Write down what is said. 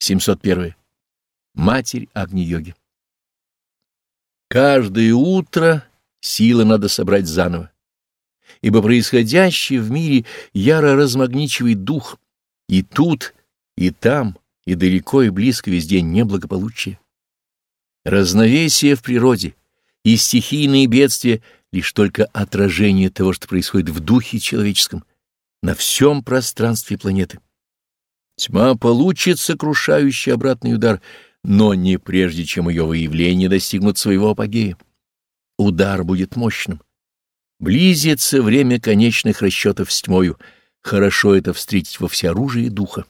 701. Матерь Агни-йоги. Каждое утро силы надо собрать заново, ибо происходящее в мире яро размагничивает дух, и тут, и там, и далеко, и близко везде неблагополучие. Разновесие в природе и стихийные бедствия — лишь только отражение того, что происходит в духе человеческом, на всем пространстве планеты. Тьма получит сокрушающий обратный удар, но не прежде, чем ее выявление достигнут своего апогея. Удар будет мощным. Близится время конечных расчетов с тьмою. Хорошо это встретить во всеоружии духа.